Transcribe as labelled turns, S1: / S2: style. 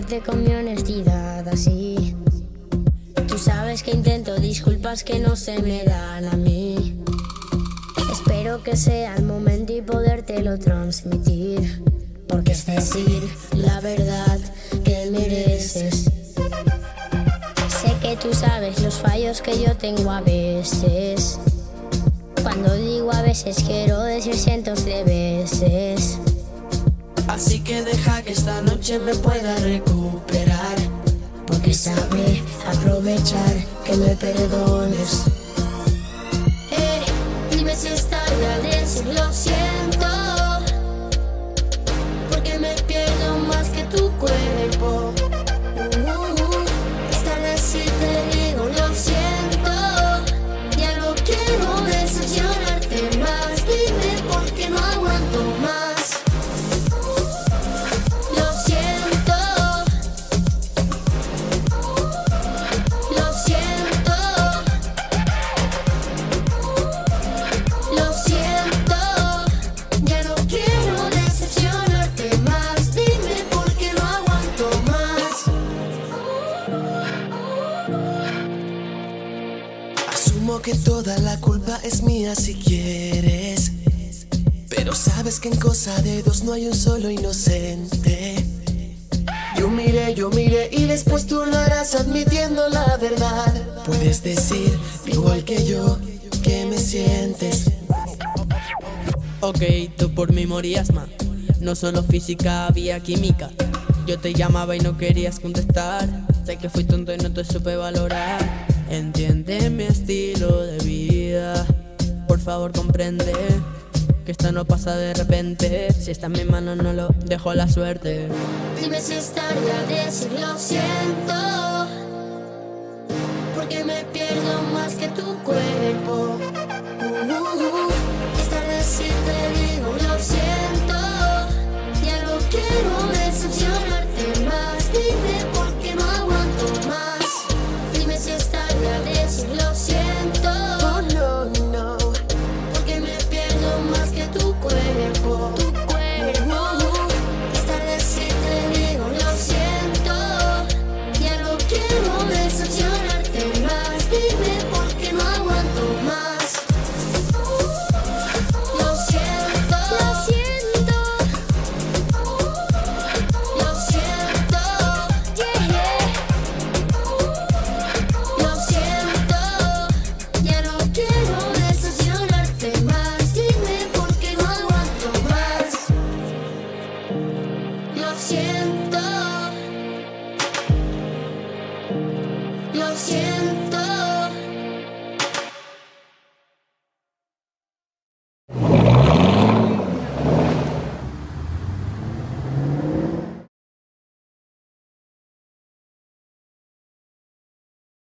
S1: quererte con mi honestidad así. Tú sabes que intento disculpas que no se me dan a mí. Espero que sea el momento y podértelo transmitir. Porque es decir la verdad que mereces. Sé que tú sabes los fallos que yo tengo a veces. Cuando digo a veces quiero decir cientos de veces.
S2: Así que deja que esta noche me pueda recuperar.
S1: Porque sabe aprovechar que me perdones.
S2: Eh, dime si estaría que toda la culpa es mía si quieres. Pero sabes que en cosa de dos no hay un solo inocente. Yo miré, yo miré y después tú lo harás admitiendo la verdad. Puedes decir, igual que yo, que me sientes.
S3: Ok, tú por mí morías más. No solo física, había química. Yo te llamaba y no querías contestar. Sé que fui tonto y no te supe valorar. Entiende mi estilo de vida. Por favor, comprende que esto no pasa de repente. Si está en mi mano, no lo dejo a la suerte.
S2: Dime si estaría decir lo siento. Porque me pierdo más que tu cuerpo. Dime